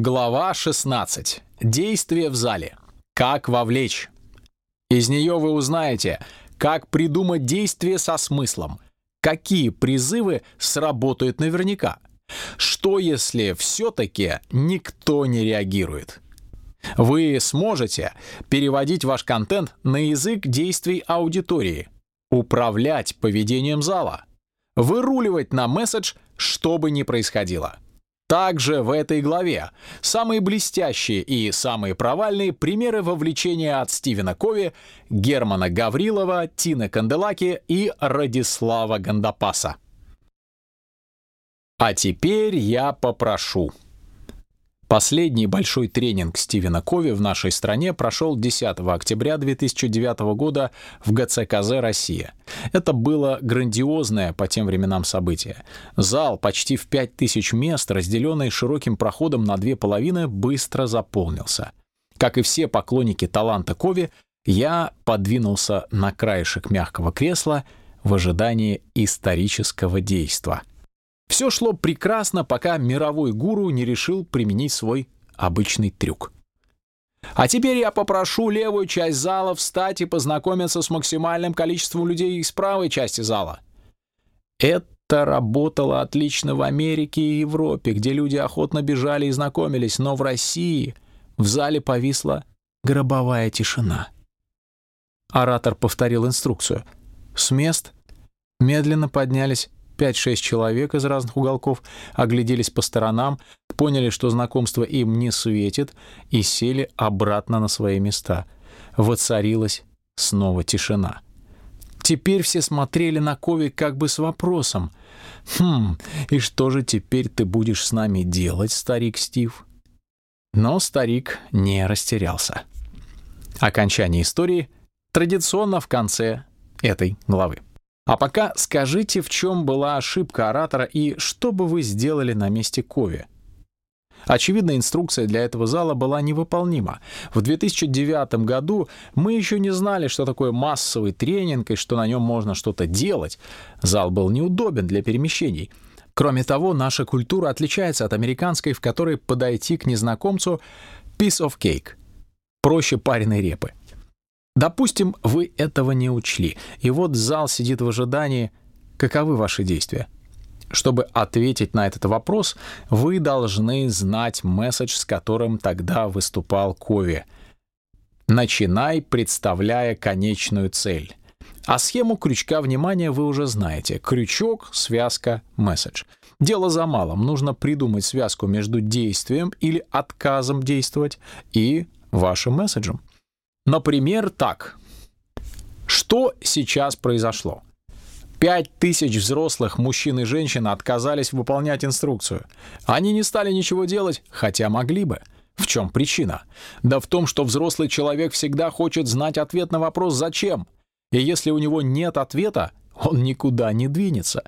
Глава 16. Действие в зале. Как вовлечь. Из нее вы узнаете, как придумать действие со смыслом, какие призывы сработают наверняка, что если все-таки никто не реагирует. Вы сможете переводить ваш контент на язык действий аудитории, управлять поведением зала, выруливать на месседж, что бы ни происходило. Также в этой главе самые блестящие и самые провальные примеры вовлечения от Стивена Кови, Германа Гаврилова, Тины Канделаки и Радислава Гандапаса. А теперь я попрошу. Последний большой тренинг Стивена Кови в нашей стране прошел 10 октября 2009 года в ГЦКЗ «Россия». Это было грандиозное по тем временам событие. Зал почти в 5000 мест, разделенный широким проходом на две половины, быстро заполнился. Как и все поклонники таланта Кови, я подвинулся на краешек мягкого кресла в ожидании исторического действа — все шло прекрасно, пока мировой гуру не решил применить свой обычный трюк. А теперь я попрошу левую часть зала встать и познакомиться с максимальным количеством людей из правой части зала. Это работало отлично в Америке и Европе, где люди охотно бежали и знакомились, но в России в зале повисла гробовая тишина. Оратор повторил инструкцию. С мест медленно поднялись 5-6 человек из разных уголков огляделись по сторонам, поняли, что знакомство им не светит, и сели обратно на свои места. Воцарилась снова тишина. Теперь все смотрели на Кови как бы с вопросом. «Хм, и что же теперь ты будешь с нами делать, старик Стив?» Но старик не растерялся. Окончание истории традиционно в конце этой главы. А пока скажите, в чем была ошибка оратора и что бы вы сделали на месте Кови? Очевидно, инструкция для этого зала была невыполнима. В 2009 году мы еще не знали, что такое массовый тренинг и что на нем можно что-то делать. Зал был неудобен для перемещений. Кроме того, наша культура отличается от американской, в которой подойти к незнакомцу piece of cake, проще пареной репы. Допустим, вы этого не учли, и вот зал сидит в ожидании. Каковы ваши действия? Чтобы ответить на этот вопрос, вы должны знать месседж, с которым тогда выступал Кови. Начинай, представляя конечную цель. А схему крючка внимания вы уже знаете. Крючок, связка, месседж. Дело за малым. Нужно придумать связку между действием или отказом действовать и вашим месседжем. Например, так. Что сейчас произошло? Пять тысяч взрослых мужчин и женщин отказались выполнять инструкцию. Они не стали ничего делать, хотя могли бы. В чем причина? Да в том, что взрослый человек всегда хочет знать ответ на вопрос «зачем?». И если у него нет ответа, он никуда не двинется.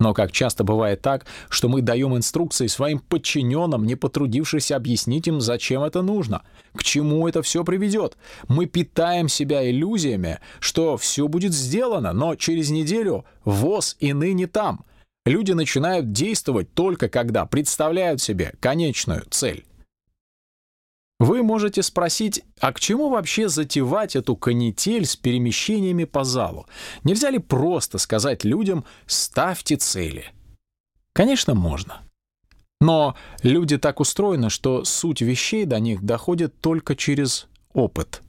Но как часто бывает так, что мы даем инструкции своим подчиненным, не потрудившись объяснить им, зачем это нужно, к чему это все приведет. Мы питаем себя иллюзиями, что все будет сделано, но через неделю ВОЗ и ныне там. Люди начинают действовать только когда представляют себе конечную цель. Вы можете спросить, а к чему вообще затевать эту канитель с перемещениями по залу? Нельзя ли просто сказать людям «ставьте цели»? Конечно, можно. Но люди так устроены, что суть вещей до них доходит только через опыт.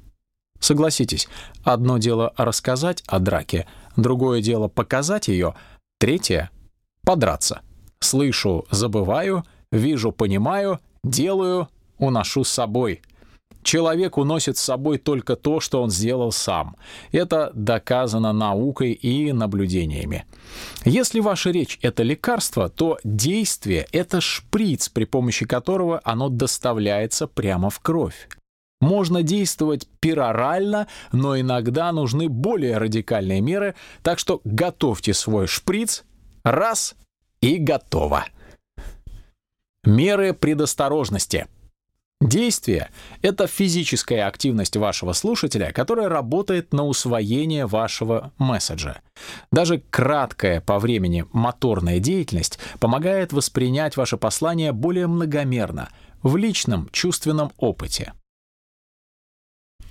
Согласитесь, одно дело рассказать о драке, другое дело показать ее, третье — подраться. Слышу — забываю, вижу — понимаю, делаю уношу с собой. Человек уносит с собой только то, что он сделал сам. Это доказано наукой и наблюдениями. Если ваша речь — это лекарство, то действие — это шприц, при помощи которого оно доставляется прямо в кровь. Можно действовать перорально, но иногда нужны более радикальные меры, так что готовьте свой шприц, раз — и готово. Меры предосторожности — Действие — это физическая активность вашего слушателя, которая работает на усвоение вашего месседжа. Даже краткая по времени моторная деятельность помогает воспринять ваше послание более многомерно. в личном чувственном опыте.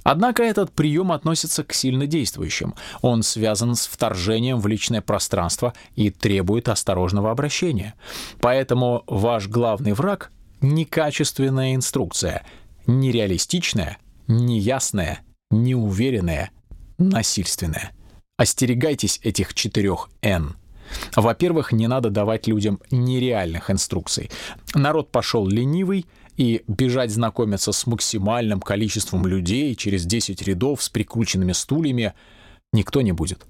Однако этот прием относится к сильно действующим. Он связан с вторжением в личное пространство и требует осторожного обращения. Поэтому ваш главный враг — некачественная инструкция, нереалистичная, неясная, неуверенная, насильственная. Остерегайтесь этих четырех «Н». Во-первых, не надо давать людям нереальных инструкций. Народ пошел ленивый, и бежать знакомиться с максимальным количеством людей через 10 рядов с прикрученными стульями никто не будет.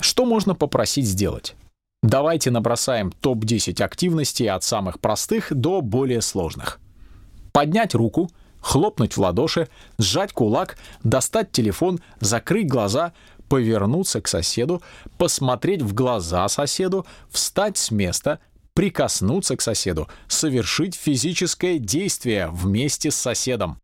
Что можно попросить сделать? Давайте набросаем топ-10 активностей от самых простых до более сложных. Поднять руку, хлопнуть в ладоши, сжать кулак, достать телефон, закрыть глаза, повернуться к соседу, посмотреть в глаза соседу, встать с места, прикоснуться к соседу, совершить физическое действие вместе с соседом.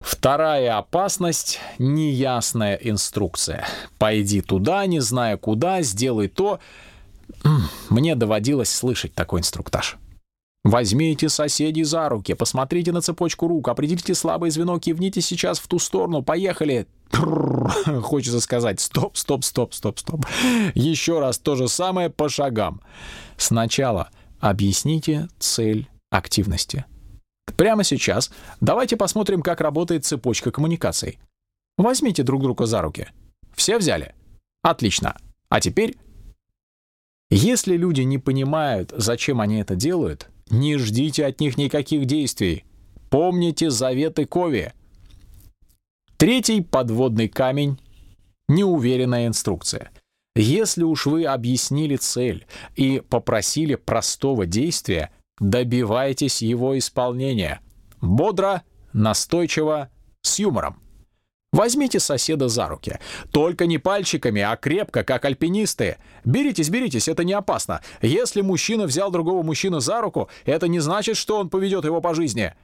Вторая опасность — неясная инструкция. Пойди туда, не зная куда, сделай то. Мне доводилось слышать такой инструктаж. Возьмите соседей за руки, посмотрите на цепочку рук, определите слабое звено, кивните сейчас в ту сторону, поехали. Хочется сказать стоп, стоп, стоп, стоп, стоп. Еще раз то же самое по шагам. Сначала объясните цель активности. Прямо сейчас давайте посмотрим, как работает цепочка коммуникаций. Возьмите друг друга за руки. Все взяли? Отлично. А теперь если люди не понимают, зачем они это делают, не ждите от них никаких действий. Помните заветы Кови. Третий подводный камень — неуверенная инструкция. Если уж вы объяснили цель и попросили простого действия, добивайтесь его исполнения. Бодро, настойчиво, с юмором. Возьмите соседа за руки. Только не пальчиками, а крепко, как альпинисты. Беритесь, беритесь, это не опасно. Если мужчина взял другого мужчину за руку, это не значит, что он поведет его по жизни.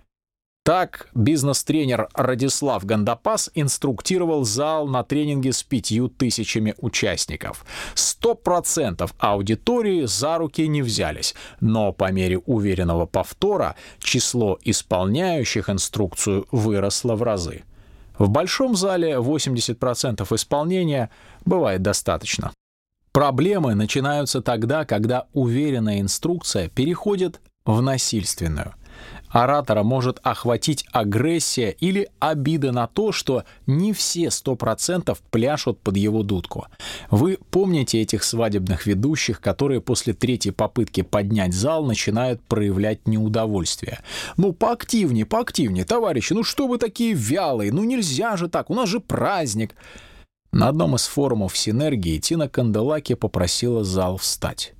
Так бизнес-тренер Радислав Гандапас инструктировал зал на тренинге с пятью тысячами участников. Сто процентов аудитории за руки не взялись, но по мере уверенного повтора число исполняющих инструкцию выросло в разы. В большом зале 80% исполнения бывает достаточно. Проблемы начинаются тогда, когда уверенная инструкция переходит в насильственную – Оратора может охватить агрессия или обида на то, что не все 100% пляшут под его дудку. Вы помните этих свадебных ведущих, которые после третьей попытки поднять зал начинают проявлять неудовольствие. «Ну, поактивнее, поактивнее, товарищи, ну что вы такие вялые? Ну нельзя же так, у нас же праздник!» На одном из форумов Синергии Тина Канделаки попросила зал встать.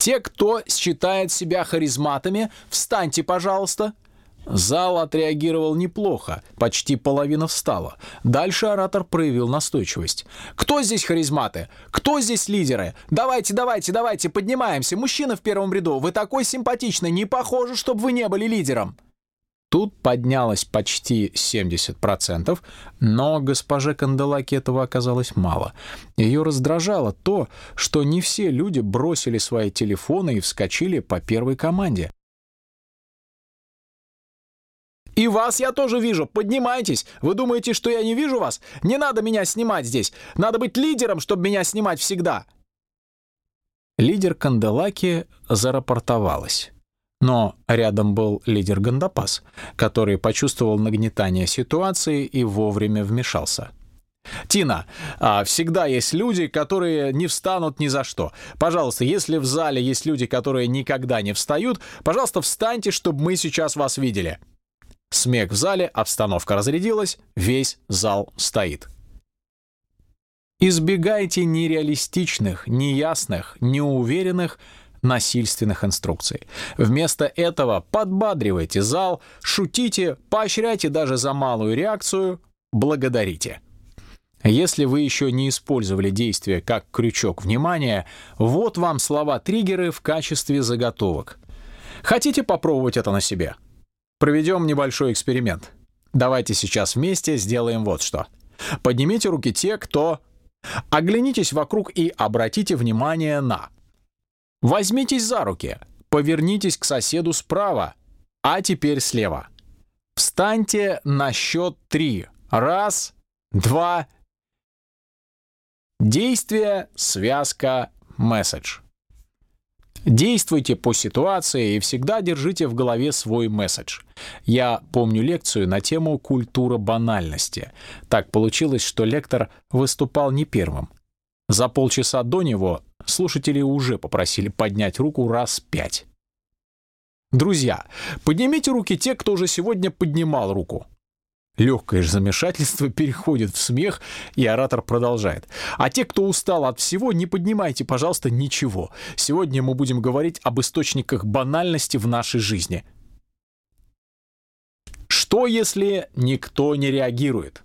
Те, кто считает себя харизматами, встаньте, пожалуйста. Зал отреагировал неплохо, почти половина встала. Дальше оратор проявил настойчивость. «Кто здесь харизматы? Кто здесь лидеры? Давайте, давайте, давайте, поднимаемся. Мужчина в первом ряду, вы такой симпатичный, не похоже, чтобы вы не были лидером». Тут поднялось почти 70%, но госпоже Канделаки этого оказалось мало. Ее раздражало то, что не все люди бросили свои телефоны и вскочили по первой команде. «И вас я тоже вижу. Поднимайтесь. Вы думаете, что я не вижу вас? Не надо меня снимать здесь. Надо быть лидером, чтобы меня снимать всегда». Лидер Канделаки зарапортовалась. Но рядом был лидер Гандапас, который почувствовал нагнетание ситуации и вовремя вмешался. Тина, а всегда есть люди, которые не встанут ни за что. Пожалуйста, если в зале есть люди, которые никогда не встают, пожалуйста, встаньте, чтобы мы сейчас вас видели. Смех в зале, обстановка разрядилась, весь зал стоит. Избегайте нереалистичных, неясных, неуверенных, насильственных инструкций. Вместо этого подбадривайте зал, шутите, поощряйте даже за малую реакцию, благодарите. Если вы еще не использовали действие как крючок внимания, вот вам слова-триггеры в качестве заготовок. Хотите попробовать это на себе? Проведем небольшой эксперимент. Давайте сейчас вместе сделаем вот что. Поднимите руки те, кто... Оглянитесь вокруг и обратите внимание на Возьмитесь за руки. Повернитесь к соседу справа, а теперь слева. Встаньте на счет три. Раз, два. Действие, связка, месседж. Действуйте по ситуации и всегда держите в голове свой месседж. Я помню лекцию на тему «Культура банальности». Так получилось, что лектор выступал не первым. За полчаса до него слушатели уже попросили поднять руку раз пять. Друзья, поднимите руки те, кто уже сегодня поднимал руку. Легкое же замешательство переходит в смех, и оратор продолжает. А те, кто устал от всего, не поднимайте, пожалуйста, ничего. Сегодня мы будем говорить об источниках банальности в нашей жизни. Что, если никто не реагирует?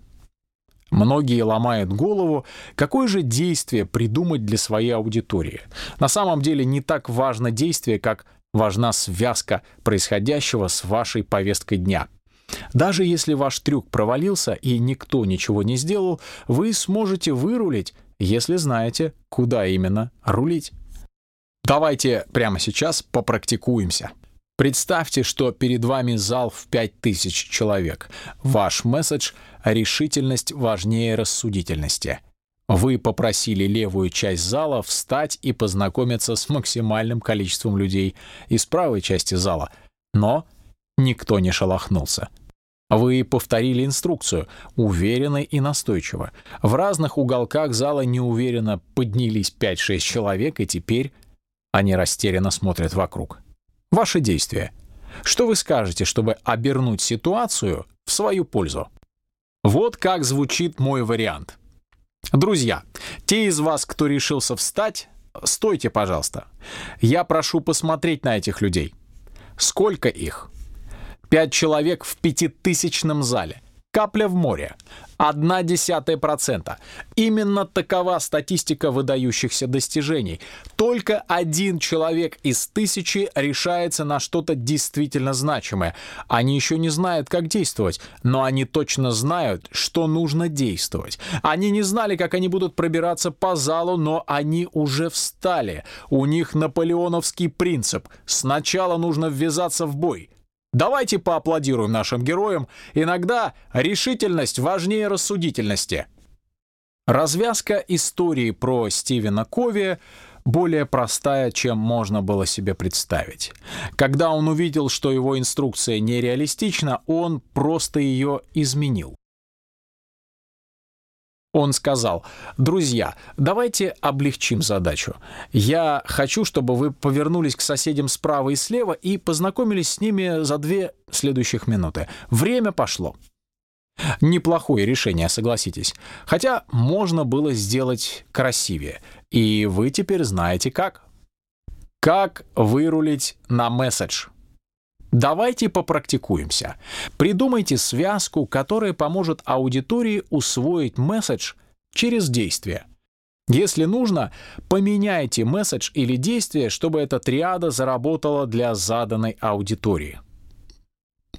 Многие ломают голову, какое же действие придумать для своей аудитории. На самом деле не так важно действие, как важна связка происходящего с вашей повесткой дня — даже если ваш трюк провалился и никто ничего не сделал, вы сможете вырулить, если знаете, куда именно рулить. Давайте прямо сейчас попрактикуемся. Представьте, что перед вами зал в 5000 человек. Ваш месседж — решительность важнее рассудительности. Вы попросили левую часть зала встать и познакомиться с максимальным количеством людей из правой части зала, но никто не шелохнулся. Вы повторили инструкцию, уверенно и настойчиво. В разных уголках зала неуверенно поднялись 5-6 человек, и теперь они растерянно смотрят вокруг. Ваши действия. Что вы скажете, чтобы обернуть ситуацию в свою пользу? Вот как звучит мой вариант. Друзья, те из вас, кто решился встать, стойте, пожалуйста. Я прошу посмотреть на этих людей. Сколько их? Пять человек в пятитысячном зале. Капля в море. Одна десятая процента. Именно такова статистика выдающихся достижений. Только один человек из тысячи решается на что-то действительно значимое. Они еще не знают, как действовать, но они точно знают, что нужно действовать. Они не знали, как они будут пробираться по залу, но они уже встали. У них наполеоновский принцип. Сначала нужно ввязаться в бой. Давайте поаплодируем нашим героям. Иногда решительность важнее рассудительности. Развязка истории про Стивена Кови более простая, чем можно было себе представить. Когда он увидел, что его инструкция нереалистична, он просто ее изменил. Он сказал, «Друзья, давайте облегчим задачу. Я хочу, чтобы вы повернулись к соседям справа и слева и познакомились с ними за две следующих минуты. Время пошло». Неплохое решение, согласитесь. Хотя можно было сделать красивее. И вы теперь знаете как. Как вырулить на месседж. Давайте попрактикуемся. Придумайте связку, которая поможет аудитории усвоить месседж через действие. Если нужно, поменяйте месседж или действие, чтобы эта триада заработала для заданной аудитории.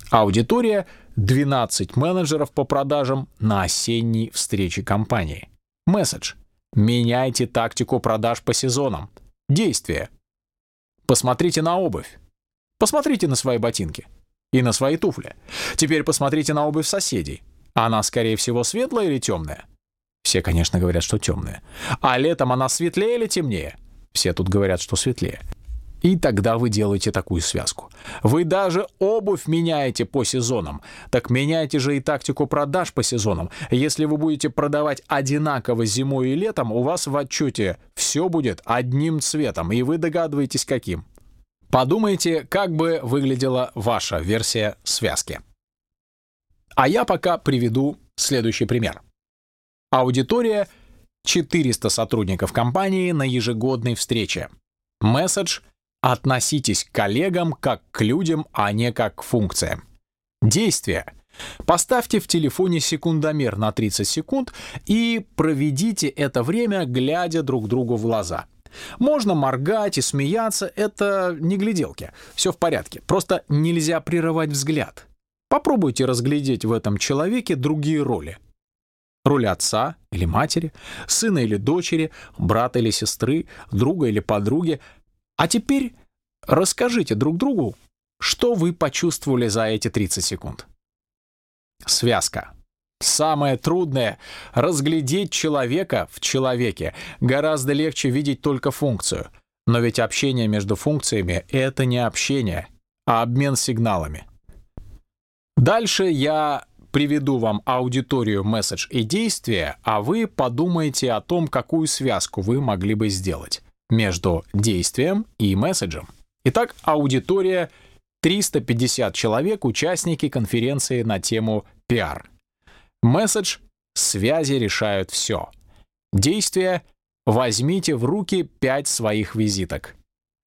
Аудитория — 12 менеджеров по продажам на осенней встрече компании. Месседж — меняйте тактику продаж по сезонам. Действие — посмотрите на обувь. Посмотрите на свои ботинки и на свои туфли. Теперь посмотрите на обувь соседей. Она, скорее всего, светлая или темная? Все, конечно, говорят, что темная. А летом она светлее или темнее? Все тут говорят, что светлее. И тогда вы делаете такую связку. Вы даже обувь меняете по сезонам. Так меняйте же и тактику продаж по сезонам. Если вы будете продавать одинаково зимой и летом, у вас в отчете все будет одним цветом, и вы догадываетесь, каким. Подумайте, как бы выглядела ваша версия связки. А я пока приведу следующий пример. Аудитория — 400 сотрудников компании на ежегодной встрече. Месседж — относитесь к коллегам как к людям, а не как к функциям. Действие — Поставьте в телефоне секундомер на 30 секунд и проведите это время, глядя друг другу в глаза — можно моргать и смеяться, это не гляделки. Все в порядке. Просто нельзя прерывать взгляд. Попробуйте разглядеть в этом человеке другие роли. Роль отца или матери, сына или дочери, брата или сестры, друга или подруги. А теперь Расскажите друг другу, что вы почувствовали за эти 30 секунд. Связка. Самое трудное — разглядеть человека в человеке. Гораздо легче видеть только функцию. Но ведь общение между функциями — это не общение, а обмен сигналами. Дальше я приведу вам аудиторию, месседж и действия, а вы подумаете о том, какую связку вы могли бы сделать между действием и месседжем. Итак, аудитория — 350 человек, участники конференции на тему пиар. Месседж «Связи решают все». Действие «Возьмите в руки 5 своих визиток».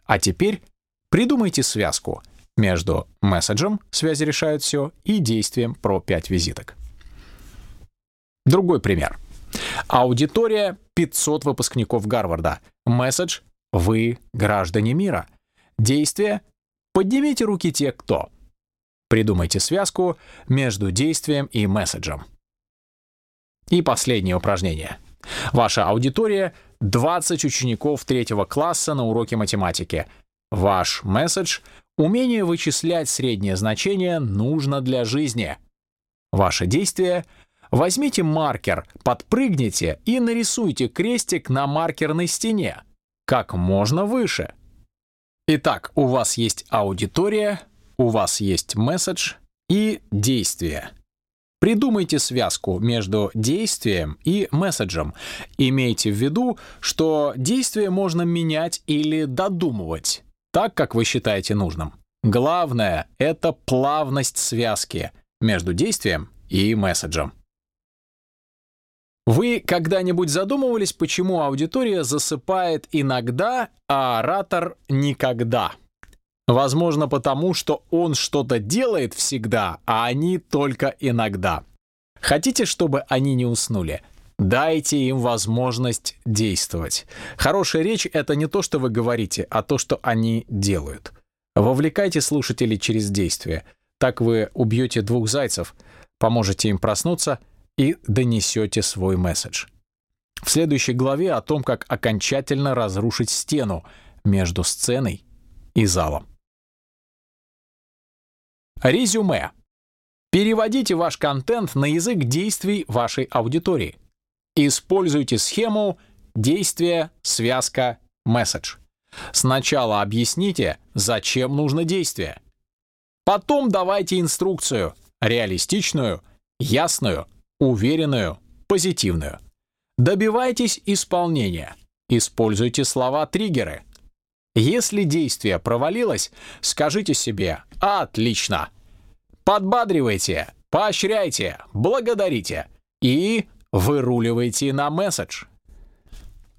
А теперь придумайте связку между месседжем «Связи решают все» и действием про 5 визиток. Другой пример. Аудитория 500 выпускников Гарварда. Месседж «Вы граждане мира». Действие Поднимите руки те, кто. Придумайте связку между действием и месседжем. И последнее упражнение. Ваша аудитория — 20 учеников третьего класса на уроке математики. Ваш месседж — умение вычислять среднее значение нужно для жизни. Ваше действие — возьмите маркер, подпрыгните и нарисуйте крестик на маркерной стене как можно выше — Итак, у вас есть аудитория, у вас есть месседж и действие. Придумайте связку между действием и месседжем. Имейте в виду, что действие можно менять или додумывать, так, как вы считаете нужным. Главное — это плавность связки между действием и месседжем. Вы когда-нибудь задумывались, почему аудитория засыпает иногда, а оратор никогда? Возможно, потому что он что-то делает всегда, а они только иногда. Хотите, чтобы они не уснули? Дайте им возможность действовать. Хорошая речь — это не то, что вы говорите, а то, что они делают. Вовлекайте слушателей через действие. Так вы убьете двух зайцев, поможете им проснуться — и донесете свой месседж. В следующей главе о том, как окончательно разрушить стену между сценой и залом. Резюме. Переводите ваш контент на язык действий вашей аудитории. Используйте схему действие, связка, месседж. Сначала объясните, зачем нужно действие. Потом давайте инструкцию, реалистичную, ясную, уверенную, позитивную. Добивайтесь исполнения. Используйте слова-триггеры. Если действие провалилось, скажите себе «Отлично!». Подбадривайте, поощряйте, благодарите и выруливайте на месседж.